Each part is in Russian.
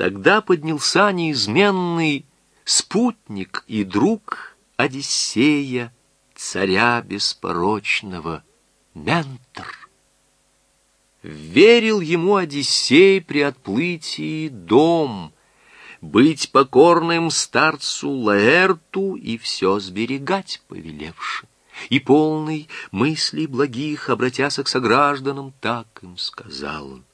Тогда поднялся неизменный спутник и друг Одиссея, царя беспорочного, ментор. Верил ему Одиссей при отплытии дом, быть покорным старцу Лаэрту и все сберегать повелевши. И полный мыслей благих, обратяся к согражданам, так им сказал он.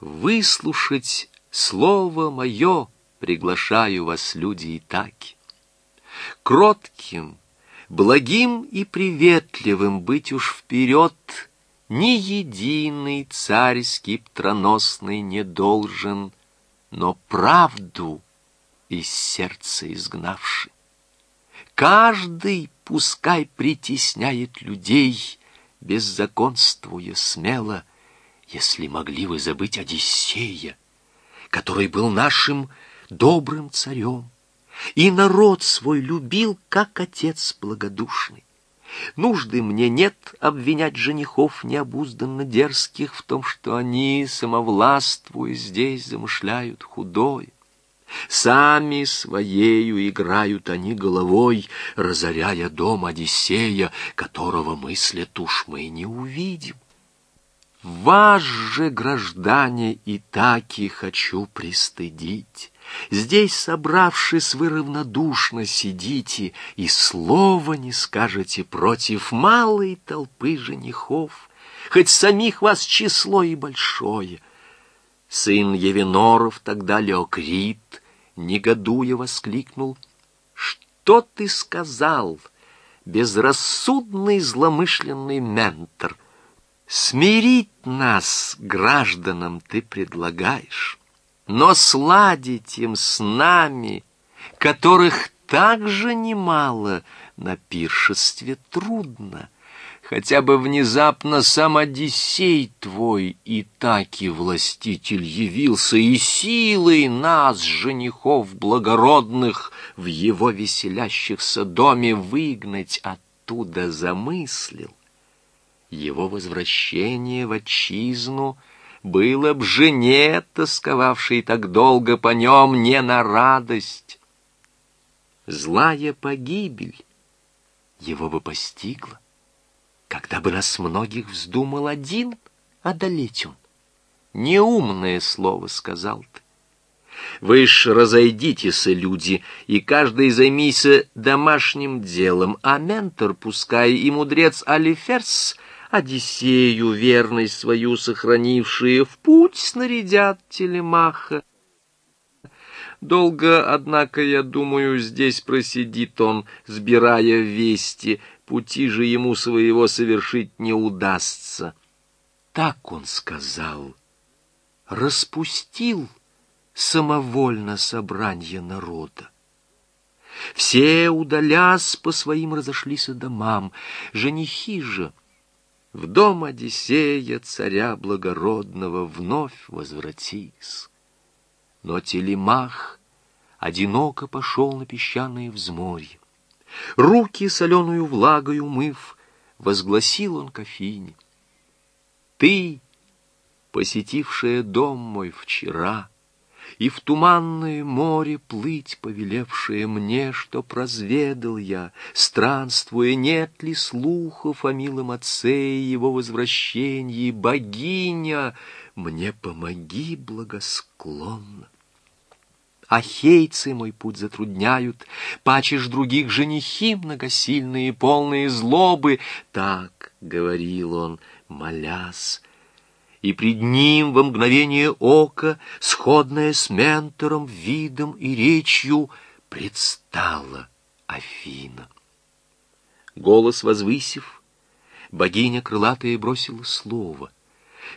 Выслушать слово мое приглашаю вас, люди и таки. Кротким, благим и приветливым быть уж вперед ни единый царь скиптроносный не должен, но правду из сердца изгнавший. Каждый пускай притесняет людей, беззаконствуя смело, если могли вы забыть Одиссея, который был нашим добрым царем, и народ свой любил, как отец благодушный. Нужды мне нет обвинять женихов необузданно дерзких в том, что они, самовластвуя, здесь замышляют худое. Сами своею играют они головой, разоряя дом Одиссея, которого мыслят уж мы не увидим. Вас же, граждане, и таки хочу пристыдить. Здесь, собравшись, вы равнодушно сидите и слова не скажете против малой толпы женихов, хоть самих вас число и большое. Сын Евиноров тогда Леокрит, негодуя, воскликнул. «Что ты сказал, безрассудный зломышленный ментор? Смирить нас, гражданам, ты предлагаешь?» но сладить им с нами, которых также немало на пиршестве трудно. Хотя бы внезапно сам Одиссей твой и таки властитель явился, и силой нас, женихов благородных, в его веселящихся доме выгнать оттуда замыслил. Его возвращение в отчизну — было б жене, тосковавшей так долго по нем, не на радость. Злая погибель его бы постигла, когда бы нас многих вздумал один одолеть он. Неумное слово сказал ты. Вы ж разойдитесь, люди, и каждый займися домашним делом, а ментор, пускай и мудрец Алиферс — Одиссею верность свою сохранившие в путь снарядят телемаха. Долго, однако, я думаю, здесь просидит он, сбирая вести, пути же ему своего совершить не удастся. Так он сказал, распустил самовольно собрание народа. Все, удалясь, по своим разошлись домам, женихи же — в дом Одиссея, царя благородного, вновь возвратись. Но Телемах одиноко пошел на песчаные взморье. Руки соленую влагой умыв, возгласил он к Афине. Ты, посетившая дом мой вчера, и в туманное море плыть повелевшее мне, что прозведал я, странствуя, нет ли слухов о милом отце и его возвращении, богиня, мне помоги благосклонно. Ахейцы мой путь затрудняют, пачешь других женихи многосильные, полные злобы. Так, — говорил он, молясь, и пред ним во мгновение ока, сходная с ментором, видом и речью, предстала Афина. Голос возвысив, богиня крылатая бросила слово.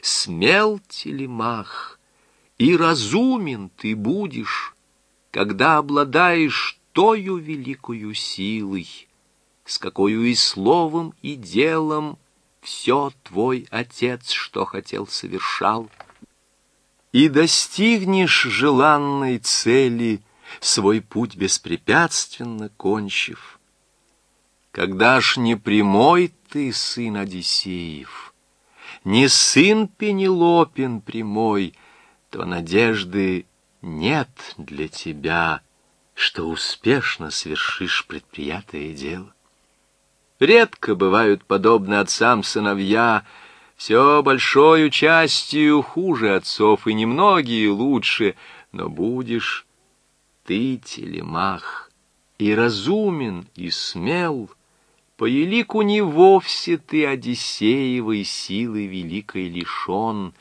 «Смел телемах, и разумен ты будешь, когда обладаешь тою великою силой, с какою и словом, и делом все твой отец, что хотел, совершал. И достигнешь желанной цели, свой путь беспрепятственно кончив. Когда ж не прямой ты, сын Одиссеев, не сын Пенелопин прямой, то надежды нет для тебя, что успешно свершишь предприятое дело. Редко бывают подобны отцам сыновья, все большою частью хуже отцов, и немногие лучше, но будешь ты, телемах, и разумен, и смел, по елику не вовсе ты Одиссеевой силы великой лишен,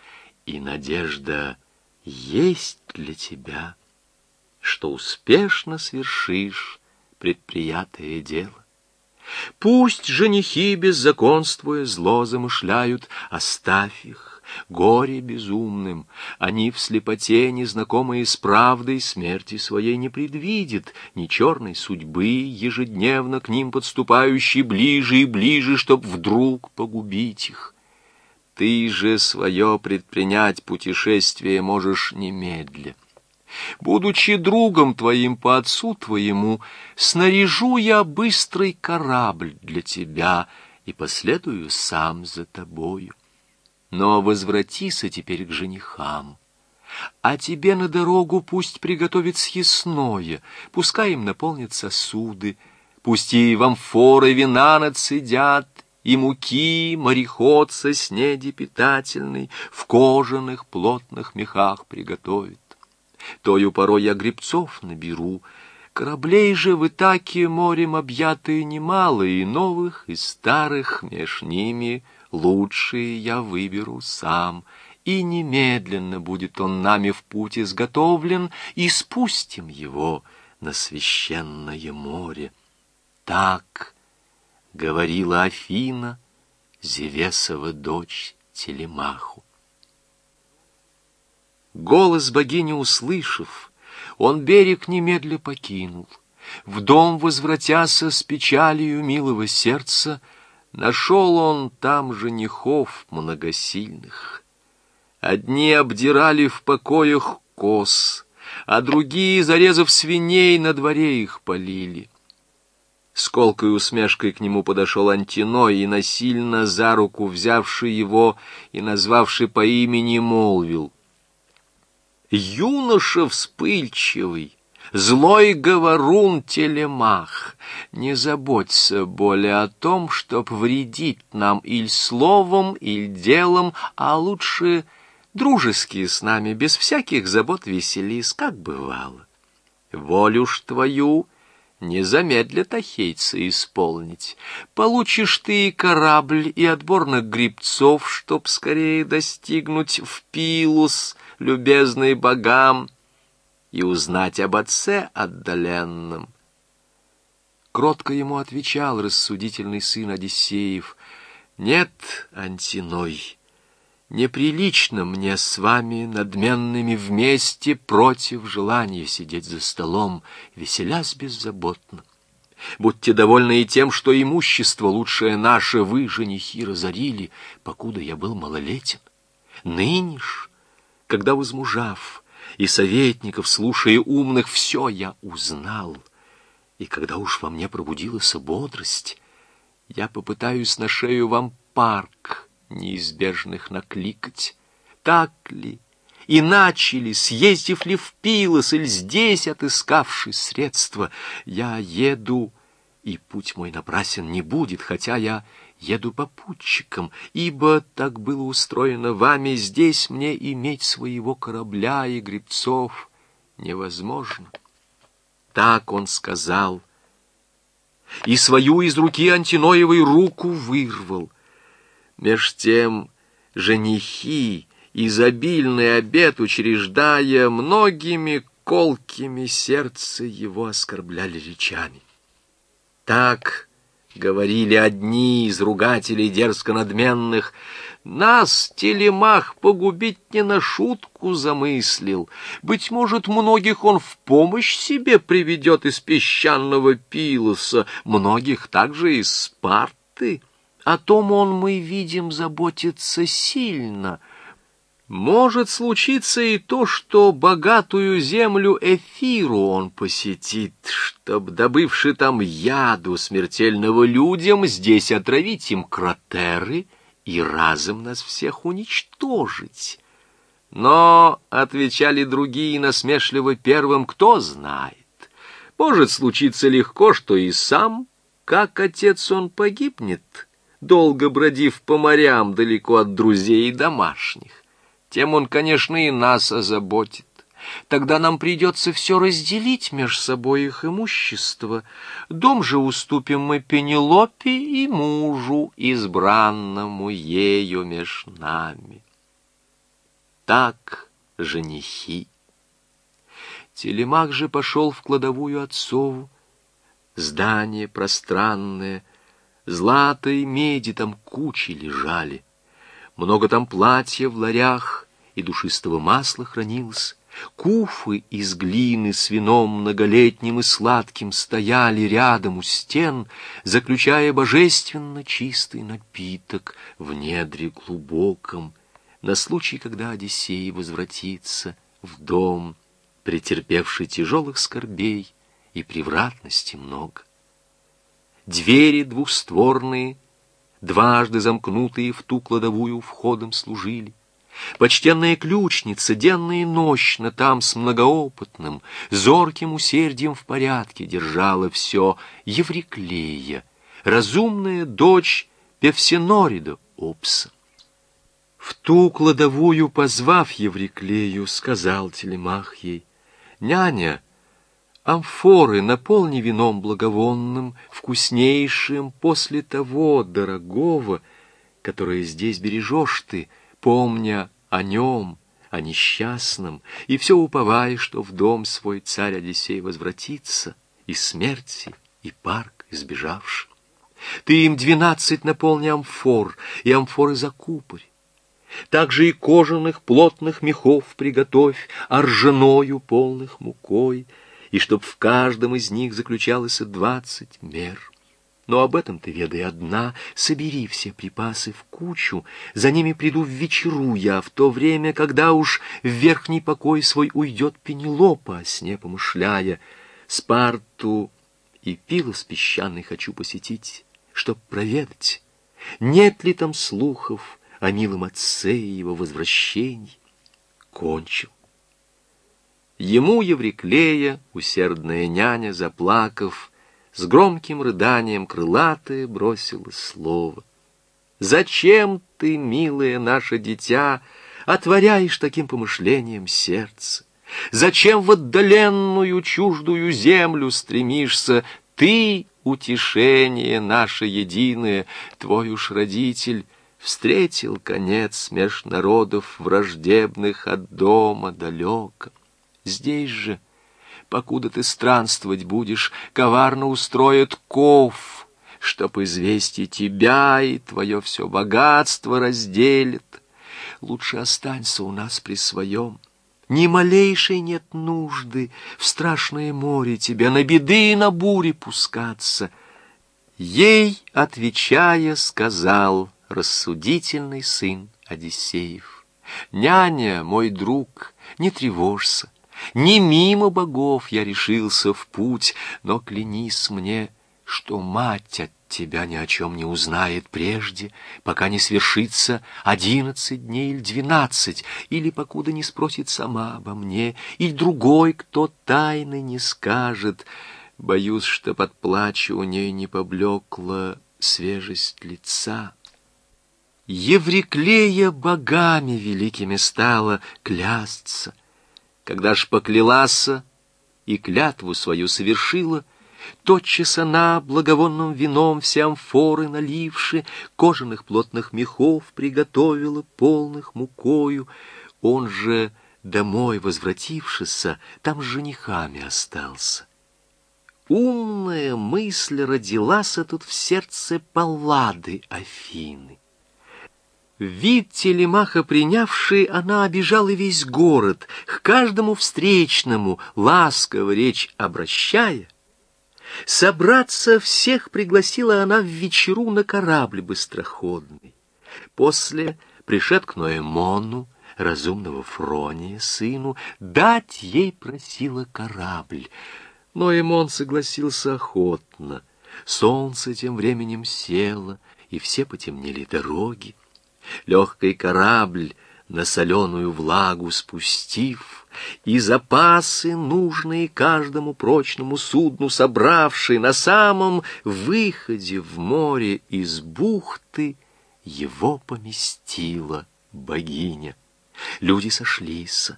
и надежда есть для тебя, что успешно свершишь предприятое дело. Пусть женихи, беззаконствуя, зло замышляют, оставь их, горе безумным. Они в слепоте, незнакомые с правдой, смерти своей не предвидят, ни черной судьбы, ежедневно к ним подступающей ближе и ближе, чтоб вдруг погубить их. Ты же свое предпринять путешествие можешь немедля. Будучи другом твоим по отцу твоему, снаряжу я быстрый корабль для тебя и последую сам за тобою. Но возвратися теперь к женихам. А тебе на дорогу пусть приготовит съестное, пускай им наполнят сосуды, пусть и в амфоры вина нацедят, и муки мореход снеди питательной в кожаных плотных мехах приготовит. Тою порой я грибцов наберу, Кораблей же в Итаке морем объятые немало, И новых, и старых, меж ними лучшие я выберу сам, И немедленно будет он нами в путь изготовлен, И спустим его на священное море. Так говорила Афина, Зевесова дочь Телемаху. Голос богини услышав, он берег немедля покинул. В дом возвратяся с печалью милого сердца, Нашел он там женихов многосильных. Одни обдирали в покоях коз, А другие, зарезав свиней, на дворе их полили. С колкой усмешкой к нему подошел Антиной и, насильно за руку взявший его и назвавший по имени, молвил — юноша вспыльчивый, злой говорун телемах, не заботься более о том, чтоб вредить нам иль словом, иль делом, а лучше дружеские с нами, без всяких забот веселись, как бывало. Волю ж твою не замедлят ахейцы исполнить. Получишь ты и корабль, и отборных грибцов, чтоб скорее достигнуть в Пилус — любезный богам, и узнать об отце отдаленном. Кротко ему отвечал рассудительный сын Одиссеев, «Нет, Антиной, неприлично мне с вами, надменными вместе, против желания сидеть за столом, веселясь беззаботно. Будьте довольны и тем, что имущество лучшее наше вы, женихи, разорили, покуда я был малолетен. Ныне ж когда, возмужав, и советников, слушая умных, все я узнал. И когда уж во мне пробудилась бодрость, я попытаюсь на шею вам парк неизбежных накликать. Так ли? И начали, съездив ли в Пилос, или здесь, отыскавши средства, я еду, и путь мой напрасен не будет, хотя я еду попутчиком, ибо так было устроено вами, здесь мне иметь своего корабля и гребцов невозможно. Так он сказал, и свою из руки Антиноевой руку вырвал. Меж тем женихи, изобильный обед учреждая, многими колкими сердце его оскорбляли речами. Так Говорили одни из ругателей дерзко надменных, нас телемах погубить не на шутку замыслил. Быть может, многих он в помощь себе приведет из песчаного пилоса, многих также из Спарты. О том он, мы видим, заботится сильно — может случиться и то, что богатую землю Эфиру он посетит, чтоб, добывши там яду смертельного людям, здесь отравить им кратеры и разом нас всех уничтожить. Но, — отвечали другие насмешливо первым, — кто знает. Может случиться легко, что и сам, как отец он погибнет, долго бродив по морям далеко от друзей и домашних. Тем он, конечно, и нас озаботит. Тогда нам придется все разделить между собой их имущество. Дом же уступим мы Пенелопе и мужу, избранному ею меж нами. Так женихи. Телемах же пошел в кладовую отцову. Здание пространное, злато и меди там кучи лежали. Много там платья в ларях и душистого масла хранилось. Куфы из глины с вином многолетним и сладким стояли рядом у стен, заключая божественно чистый напиток в недре глубоком, на случай, когда Одиссей возвратится в дом, претерпевший тяжелых скорбей и превратности много. Двери двухстворные, дважды замкнутые в ту кладовую входом служили. Почтенная ключница денно и нощно там с многоопытным, зорким усердием в порядке держала все Евриклея, разумная дочь Певсинорида Опса. В ту кладовую, позвав Евриклею, сказал Телемах ей, «Няня, амфоры наполни вином благовонным, вкуснейшим после того дорогого, которое здесь бережешь ты, помня о нем, о несчастном, и все уповая, что в дом свой царь Одиссей возвратится, и смерти, и парк избежавший. Ты им двенадцать наполни амфор, и амфоры закупорь. Также и кожаных плотных мехов приготовь, а полных мукой, и чтоб в каждом из них заключалось двадцать мер. Но об этом ты ведай одна, собери все припасы в кучу, за ними приду в вечеру я, в то время, когда уж в верхний покой свой уйдет Пенелопа, сне помышляя. Спарту и Пилос песчаный хочу посетить, чтоб проведать, нет ли там слухов о милом отце и его возвращении. Кончил. Ему Евриклея, усердная няня, заплакав, с громким рыданием крылатое бросило слово. «Зачем ты, милое наше дитя, отворяешь таким помышлением сердце? Зачем в отдаленную чуждую землю стремишься? Ты, утешение наше единое, твой уж родитель, встретил конец меж народов враждебных от дома далеко. Здесь же — покуда ты странствовать будешь, коварно устроят ков, чтоб извести тебя и твое все богатство разделит. Лучше останься у нас при своем. Ни малейшей нет нужды в страшное море тебя на беды и на бури пускаться. Ей, отвечая, сказал рассудительный сын Одиссеев. «Няня, мой друг, не тревожься, не мимо богов я решился в путь, но клянись мне, что мать от тебя ни о чем не узнает прежде, пока не свершится одиннадцать дней или двенадцать, или покуда не спросит сама обо мне, или другой, кто тайны не скажет. Боюсь, что под плачу у ней не поблекла свежесть лица. Евриклея богами великими стала клясться, когда ж поклялася и клятву свою совершила, Тотчас она, благовонным вином все амфоры наливши, Кожаных плотных мехов приготовила, полных мукою. Он же, домой возвратившийся, там с женихами остался. Умная мысль родилась тут в сердце Паллады Афины. Вид телемаха принявший, она обижала весь город, к каждому встречному, ласково речь обращая. Собраться всех пригласила она в вечеру на корабль быстроходный. После, пришед к Ноэмону, разумного Фрония, сыну, дать ей просила корабль. Ноэмон согласился охотно. Солнце тем временем село, и все потемнели дороги. Легкий корабль на соленую влагу спустив, и запасы, нужные каждому прочному судну, собравшие на самом выходе в море из бухты, его поместила богиня. Люди сошлись,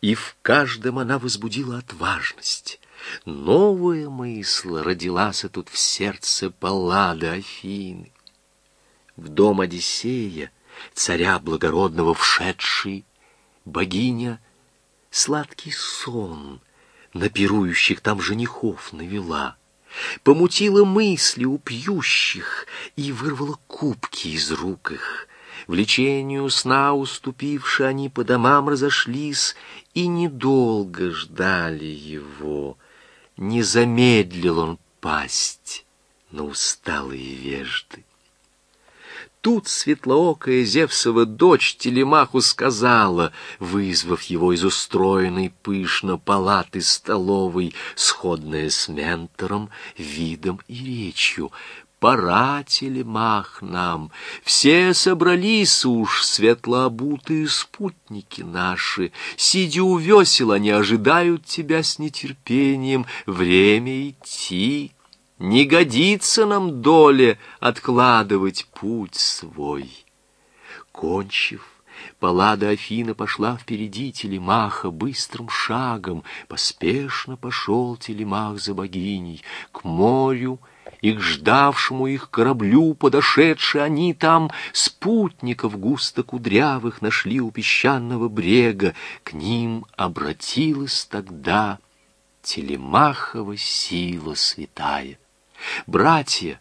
и в каждом она возбудила отважность. Новая мысль родилась тут в сердце Паллады Афины. В дом Одиссея, царя благородного вшедший, богиня сладкий сон на пирующих там женихов навела, помутила мысли у пьющих и вырвала кубки из рук их. Влечению сна уступивши, они по домам разошлись и недолго ждали его. Не замедлил он пасть на усталые вежды. Тут светлоокая Зевсова дочь Телемаху сказала, вызвав его из устроенной пышно палаты столовой, сходная с ментором, видом и речью. Пора, Телемах, нам, все собрались уж, светлообутые спутники наши, сидя у весел, они ожидают тебя с нетерпением, время идти. Не годится нам доле откладывать путь свой. Кончив, Паллада Афина пошла впереди Телемаха быстрым шагом. Поспешно пошел Телемах за богиней к морю, и к ждавшему их кораблю подошедшие они там спутников густо кудрявых нашли у песчаного брега. К ним обратилась тогда Телемахова сила святая. Братья,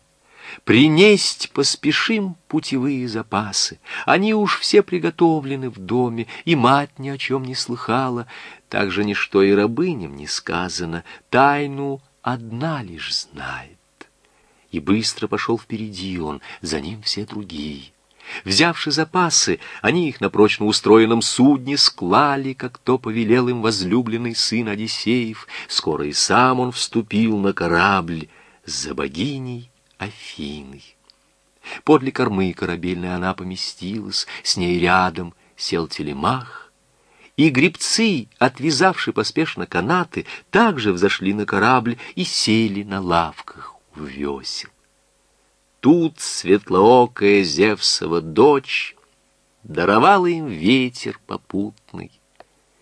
принесть поспешим путевые запасы. Они уж все приготовлены в доме, и мать ни о чем не слыхала. Так же ничто и рабыням не сказано, тайну одна лишь знает. И быстро пошел впереди он, за ним все другие. Взявши запасы, они их на прочно устроенном судне склали, как то повелел им возлюбленный сын Одиссеев. Скоро и сам он вступил на корабль, за богиней Афиной. Подле кормы корабельной она поместилась, с ней рядом сел телемах, и гребцы, отвязавши поспешно канаты, также взошли на корабль и сели на лавках у весел. Тут светлоокая Зевсова дочь даровала им ветер попутный,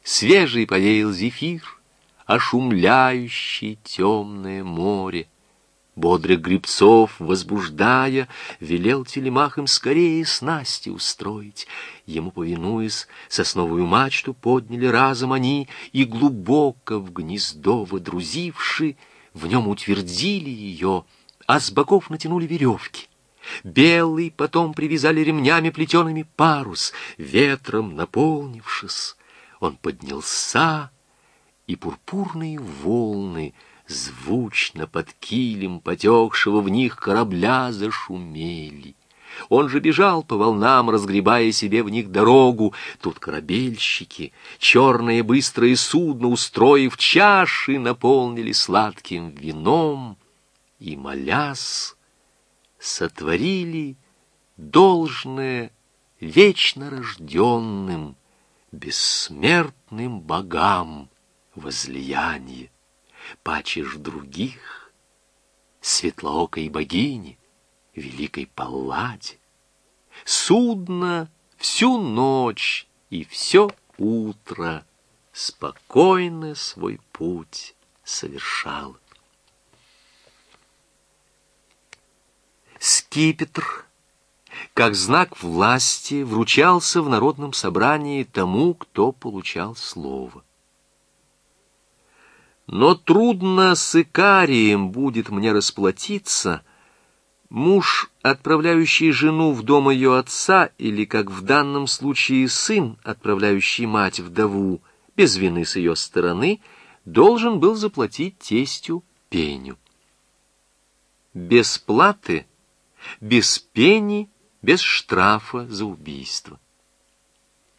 свежий повеял зефир, ошумляющий темное море. Бодрых грибцов, возбуждая, велел телемах им скорее снасти устроить. Ему, повинуясь, сосновую мачту подняли разом они и, глубоко в гнездо водрузивши, в нем утвердили ее, а с боков натянули веревки. Белый потом привязали ремнями плетеными парус, ветром наполнившись. Он поднялся, и пурпурные волны — звучно под килем потекшего в них корабля зашумели. Он же бежал по волнам, разгребая себе в них дорогу. Тут корабельщики, черное быстрое судно, устроив чаши, наполнили сладким вином и, молясь, сотворили должное вечно рожденным, бессмертным богам возлияние пачешь других, светлоокой богини, великой Палладе. Судно всю ночь и все утро спокойно свой путь совершал. Скипетр, как знак власти, вручался в народном собрании тому, кто получал слово. Но трудно с Икарием будет мне расплатиться. Муж, отправляющий жену в дом ее отца, или, как в данном случае, сын, отправляющий мать вдову, без вины с ее стороны, должен был заплатить тестю пеню. Без платы, без пени, без штрафа за убийство.